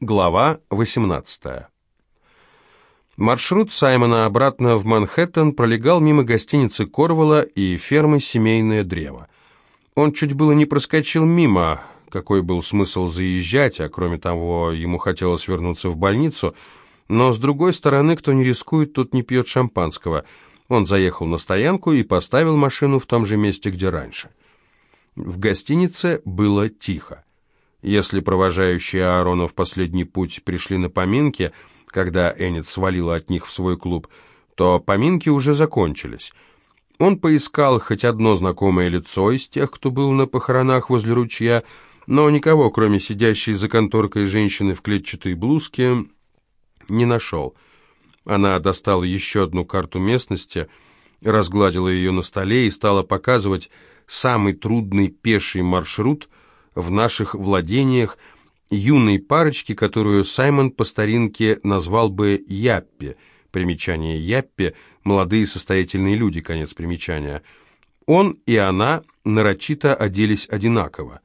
Глава 18. Маршрут Саймона обратно в Манхэттен пролегал мимо гостиницы Корвала и фермы «Семейное древо». Он чуть было не проскочил мимо, какой был смысл заезжать, а кроме того, ему хотелось вернуться в больницу, но с другой стороны, кто не рискует, тот не пьет шампанского. Он заехал на стоянку и поставил машину в том же месте, где раньше. В гостинице было тихо. Если провожающие Аарона в последний путь пришли на поминки, когда Эннет свалила от них в свой клуб, то поминки уже закончились. Он поискал хоть одно знакомое лицо из тех, кто был на похоронах возле ручья, но никого, кроме сидящей за конторкой женщины в клетчатой блузке, не нашел. Она достала еще одну карту местности, разгладила ее на столе и стала показывать самый трудный пеший маршрут – в наших владениях юной парочки, которую Саймон по старинке назвал бы Яппи. Примечание Яппи – молодые состоятельные люди, конец примечания. Он и она нарочито оделись одинаково.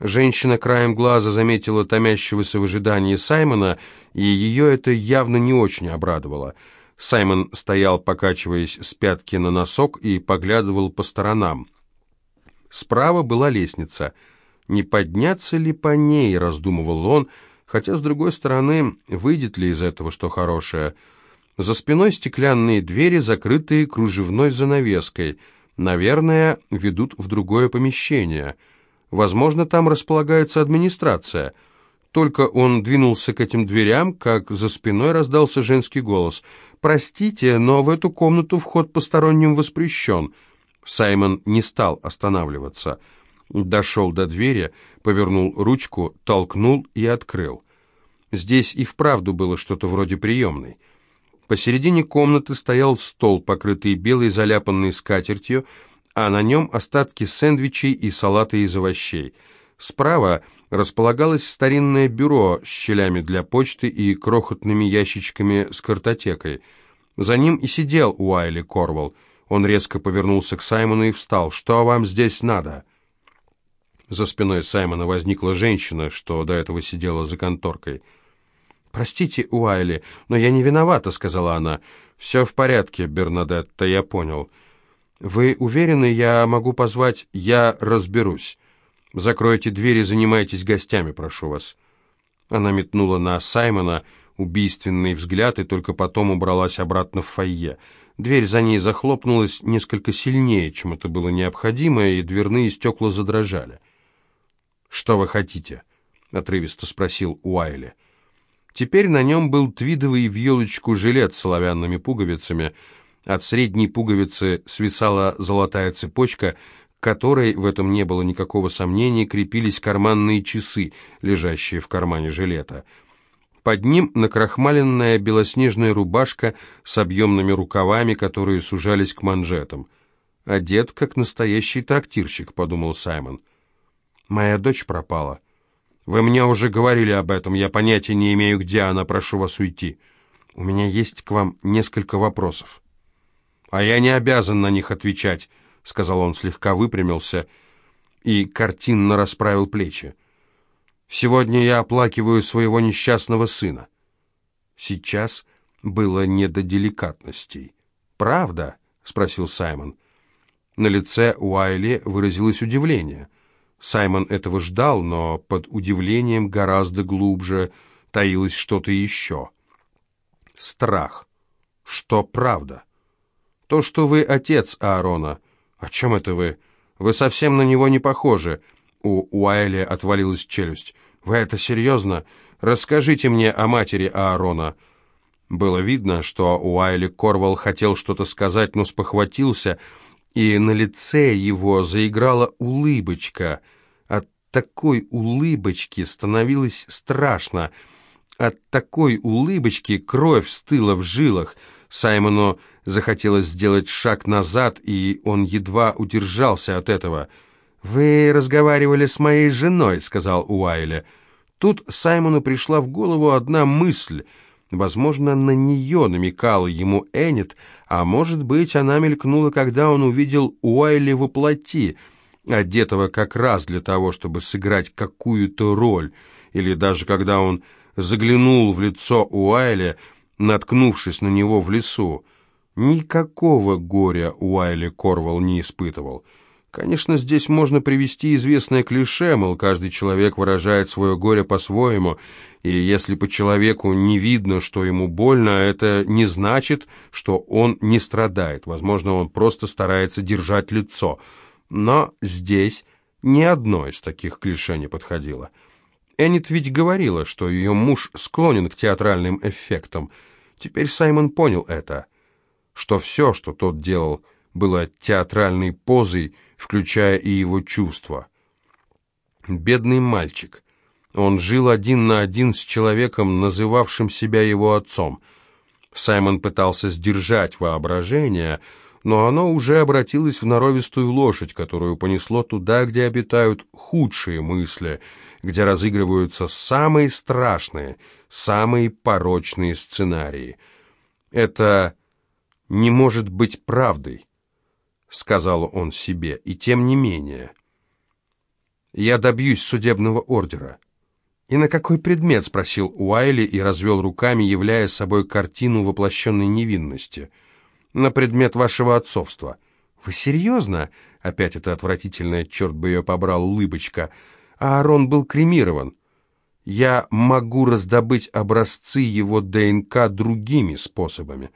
Женщина краем глаза заметила томящегося в ожидании Саймона, и ее это явно не очень обрадовало. Саймон стоял, покачиваясь с пятки на носок, и поглядывал по сторонам. Справа была лестница – не подняться ли по ней, раздумывал он, хотя, с другой стороны, выйдет ли из этого что хорошее. За спиной стеклянные двери, закрытые кружевной занавеской, наверное, ведут в другое помещение. Возможно, там располагается администрация. Только он двинулся к этим дверям, как за спиной раздался женский голос. «Простите, но в эту комнату вход посторонним воспрещен». Саймон не стал останавливаться – Дошел до двери, повернул ручку, толкнул и открыл. Здесь и вправду было что-то вроде приемной. Посередине комнаты стоял стол, покрытый белой заляпанной скатертью, а на нем остатки сэндвичей и салата из овощей. Справа располагалось старинное бюро с щелями для почты и крохотными ящичками с картотекой. За ним и сидел Уайли Корвал. Он резко повернулся к Саймону и встал. «Что вам здесь надо?» За спиной Саймона возникла женщина, что до этого сидела за конторкой. «Простите, Уайли, но я не виновата», — сказала она. «Все в порядке, Бернадетта, я понял. Вы уверены, я могу позвать «я разберусь»? Закройте двери, занимайтесь гостями, прошу вас». Она метнула на Саймона убийственный взгляд и только потом убралась обратно в фойе. Дверь за ней захлопнулась несколько сильнее, чем это было необходимо, и дверные стекла задрожали. «Что вы хотите?» — отрывисто спросил Уайли. Теперь на нем был твидовый в елочку жилет с оловянными пуговицами. От средней пуговицы свисала золотая цепочка, к которой, в этом не было никакого сомнения, крепились карманные часы, лежащие в кармане жилета. Под ним накрахмаленная белоснежная рубашка с объемными рукавами, которые сужались к манжетам. «Одет, как настоящий трактирщик», — подумал Саймон. Моя дочь пропала. Вы мне уже говорили об этом, я понятия не имею, где она, прошу вас уйти. У меня есть к вам несколько вопросов. А я не обязан на них отвечать, сказал он, слегка выпрямился и картинно расправил плечи. Сегодня я оплакиваю своего несчастного сына. Сейчас было не до деликатностей. «Правда?» — спросил Саймон. На лице Уайли выразилось удивление. Саймон этого ждал, но под удивлением гораздо глубже таилось что-то еще. Страх. Что правда? То, что вы отец Аарона. О чем это вы? Вы совсем на него не похожи. У Уайли отвалилась челюсть. Вы это серьезно? Расскажите мне о матери Аарона. Было видно, что Уайли Корвал хотел что-то сказать, но спохватился — и на лице его заиграла улыбочка. Такой улыбочки становилось страшно. От такой улыбочки кровь стыла в жилах. Саймону захотелось сделать шаг назад, и он едва удержался от этого. «Вы разговаривали с моей женой», — сказал Уайли. Тут Саймону пришла в голову одна мысль — Возможно, на нее намекала ему Эннет, а может быть, она мелькнула, когда он увидел Уайли воплоти, одетого как раз для того, чтобы сыграть какую-то роль, или даже когда он заглянул в лицо Уайля, наткнувшись на него в лесу. Никакого горя Уайли Корвал не испытывал. Конечно, здесь можно привести известное клише, мол, каждый человек выражает свое горе по-своему, и если по человеку не видно, что ему больно, это не значит, что он не страдает. Возможно, он просто старается держать лицо. Но здесь ни одно из таких клише не подходило. Эннет ведь говорила, что ее муж склонен к театральным эффектам. Теперь Саймон понял это, что все, что тот делал, было театральной позой, включая и его чувства. Бедный мальчик. Он жил один на один с человеком, называвшим себя его отцом. Саймон пытался сдержать воображение, но оно уже обратилось в норовистую лошадь, которую понесло туда, где обитают худшие мысли, где разыгрываются самые страшные, самые порочные сценарии. Это не может быть правдой, сказал он себе, и тем не менее. Я добьюсь судебного ордера. «И на какой предмет?» — спросил Уайли и развел руками, являя собой картину воплощенной невинности. «На предмет вашего отцовства». «Вы серьезно?» — опять эта отвратительная, черт бы ее побрал, улыбочка. «А Аарон был кремирован. Я могу раздобыть образцы его ДНК другими способами».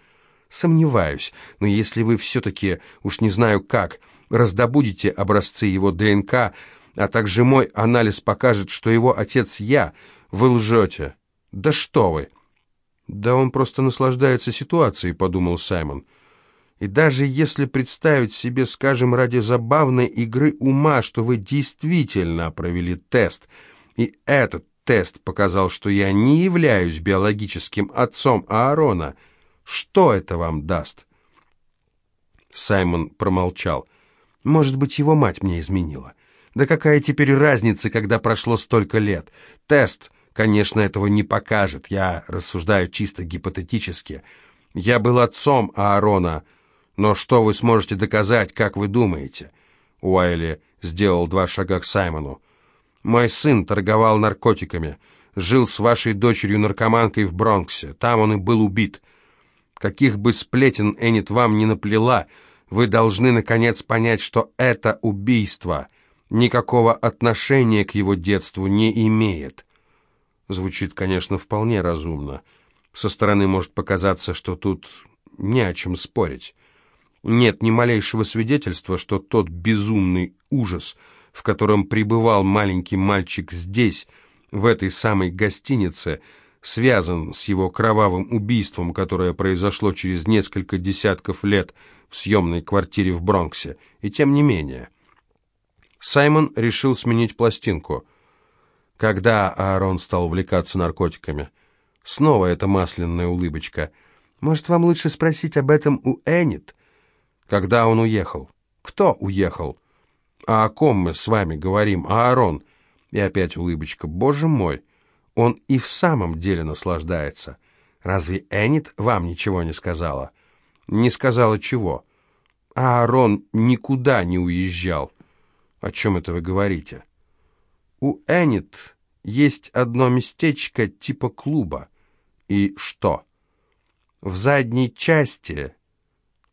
«Сомневаюсь, но если вы все-таки, уж не знаю как, раздобудете образцы его ДНК, а также мой анализ покажет, что его отец я. Вы лжете. Да что вы!» «Да он просто наслаждается ситуацией», — подумал Саймон. «И даже если представить себе, скажем, ради забавной игры ума, что вы действительно провели тест, и этот тест показал, что я не являюсь биологическим отцом Аарона, что это вам даст?» Саймон промолчал. «Может быть, его мать мне изменила. Да какая теперь разница, когда прошло столько лет? Тест, конечно, этого не покажет. Я рассуждаю чисто гипотетически. Я был отцом Аарона. Но что вы сможете доказать, как вы думаете? Уайли сделал два шага к Саймону. Мой сын торговал наркотиками. Жил с вашей дочерью-наркоманкой в Бронксе. Там он и был убит. Каких бы сплетен Эннет вам не наплела, вы должны, наконец, понять, что это убийство — никакого отношения к его детству не имеет. Звучит, конечно, вполне разумно. Со стороны может показаться, что тут не о чем спорить. Нет ни малейшего свидетельства, что тот безумный ужас, в котором пребывал маленький мальчик здесь, в этой самой гостинице, связан с его кровавым убийством, которое произошло через несколько десятков лет в съемной квартире в Бронксе. И тем не менее... Саймон решил сменить пластинку. Когда Аарон стал увлекаться наркотиками? Снова эта масляная улыбочка. Может, вам лучше спросить об этом у Эннет? Когда он уехал? Кто уехал? А о ком мы с вами говорим? Аарон. И опять улыбочка. Боже мой, он и в самом деле наслаждается. Разве Эннет вам ничего не сказала? Не сказала чего? Аарон никуда не уезжал. «О чем это вы говорите?» «У Эннет есть одно местечко типа клуба. И что?» «В задней части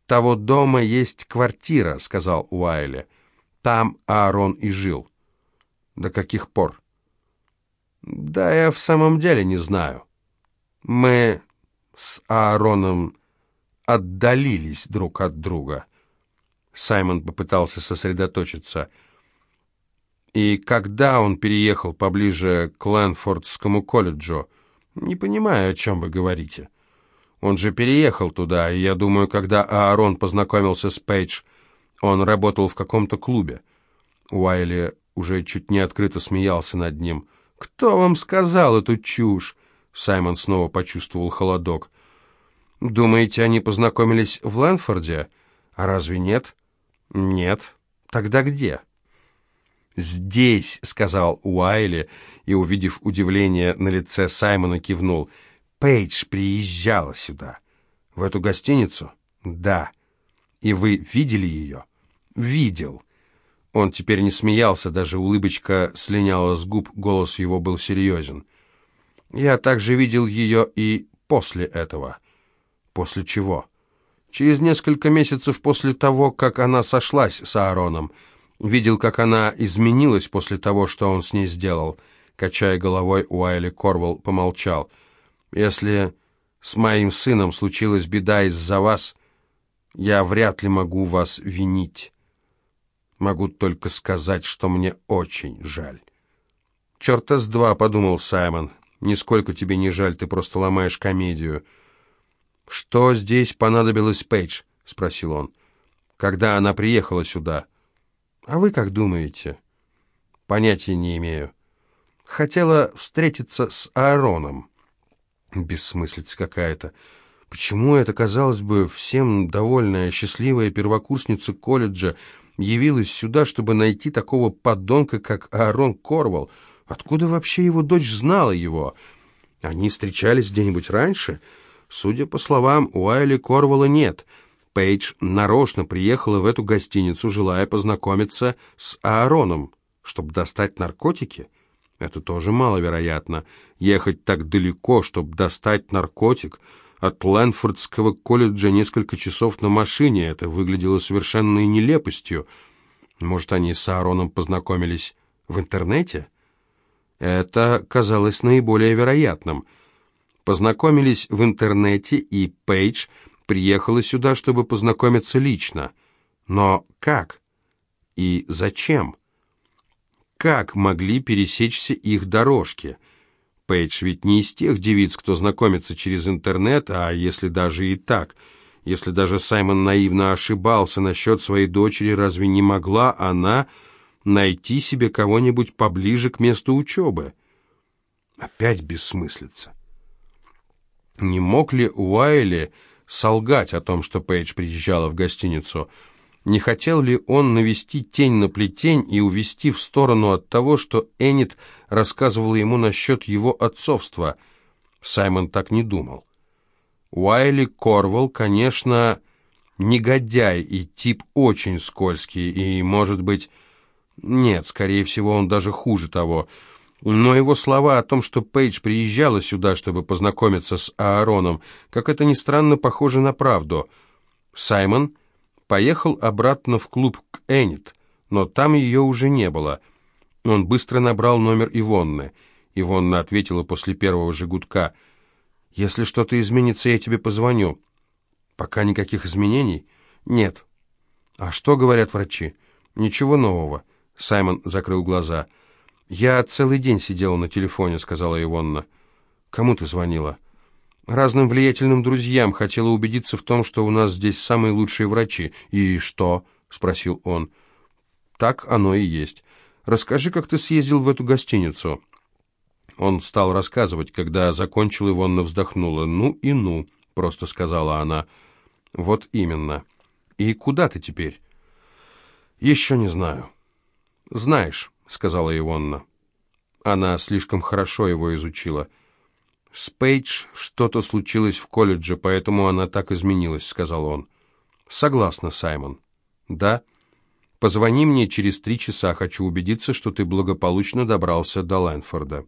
того дома есть квартира», — сказал Уайли. «Там Аарон и жил». «До каких пор?» «Да я в самом деле не знаю. Мы с Аароном отдалились друг от друга». Саймон попытался сосредоточиться — и когда он переехал поближе к Лэнфордскому колледжу? Не понимаю, о чем вы говорите. Он же переехал туда, и я думаю, когда Аарон познакомился с Пейдж, он работал в каком-то клубе. Уайли уже чуть не открыто смеялся над ним. «Кто вам сказал эту чушь?» Саймон снова почувствовал холодок. «Думаете, они познакомились в Лэнфорде? А разве нет?» «Нет. Тогда где?» «Здесь», — сказал Уайли, и, увидев удивление на лице Саймона, кивнул. «Пейдж приезжала сюда». «В эту гостиницу?» «Да». «И вы видели ее?» «Видел». Он теперь не смеялся, даже улыбочка слиняла с губ, голос его был серьезен. «Я также видел ее и после этого». «После чего?» «Через несколько месяцев после того, как она сошлась с Аароном. Видел, как она изменилась после того, что он с ней сделал». Качая головой, Уайли Корвелл помолчал. «Если с моим сыном случилась беда из-за вас, я вряд ли могу вас винить. Могу только сказать, что мне очень жаль». «Черта с два», — подумал Саймон. «Нисколько тебе не жаль, ты просто ломаешь комедию». «Что здесь понадобилось Пейдж?» — спросил он. «Когда она приехала сюда?» «А вы как думаете?» «Понятия не имею хотела встретиться с Аароном. Бессмыслица какая-то. Почему эта, казалось бы, всем довольная, счастливая первокурсница колледжа явилась сюда, чтобы найти такого подонка, как Аарон Корвал? Откуда вообще его дочь знала его? Они встречались где-нибудь раньше? Судя по словам, Уайли Корвала нет. Пейдж нарочно приехала в эту гостиницу, желая познакомиться с Аароном, чтобы достать наркотики. Это тоже маловероятно. Ехать так далеко, чтобы достать наркотик. От Лэнфордского колледжа несколько часов на машине. Это выглядело совершенной нелепостью. Может, они с Аароном познакомились в интернете? Это казалось наиболее вероятным. Познакомились в интернете, и Пейдж приехала сюда, чтобы познакомиться лично. Но как? И зачем? Как могли пересечься их дорожки. Пейдж ведь не из тех девиц, кто знакомится через интернет, а если даже и так, если даже Саймон наивно ошибался насчет своей дочери, разве не могла она найти себе кого-нибудь поближе к месту учебы? Опять бессмыслица. Не мог ли Уайли солгать о том, что Пейдж приезжала в гостиницу, — не хотел ли он навести тень на плетень и увести в сторону от того, что Эннет рассказывала ему насчет его отцовства? Саймон так не думал. Уайли Корвал, конечно, негодяй и тип очень скользкий, и, может быть... Нет, скорее всего, он даже хуже того. Но его слова о том, что Пейдж приезжала сюда, чтобы познакомиться с Аароном, как это ни странно, похоже на правду. Саймон поехал обратно в клуб к Эннет, но там ее уже не было. Он быстро набрал номер Ивонны. Ивонна ответила после первого же гудка. «Если что-то изменится, я тебе позвоню». «Пока никаких изменений?» «Нет». «А что говорят врачи?» «Ничего нового». Саймон закрыл глаза. «Я целый день сидела на телефоне», — сказала Ивонна. «Кому ты звонила?» Разным влиятельным друзьям, хотела убедиться в том, что у нас здесь самые лучшие врачи. И что? спросил он. Так оно и есть. Расскажи, как ты съездил в эту гостиницу. Он стал рассказывать, когда закончил, Ивонна вздохнула. «Ну и ну», — просто сказала она. «Вот именно. И куда ты теперь?» «Еще не знаю». «Знаешь», — сказала Ивонна. Она слишком хорошо его изучила. «С Пейдж что-то случилось в колледже, поэтому она так изменилась», — сказал он. «Согласна, Саймон». «Да. Позвони мне через три часа, хочу убедиться, что ты благополучно добрался до Лэнфорда».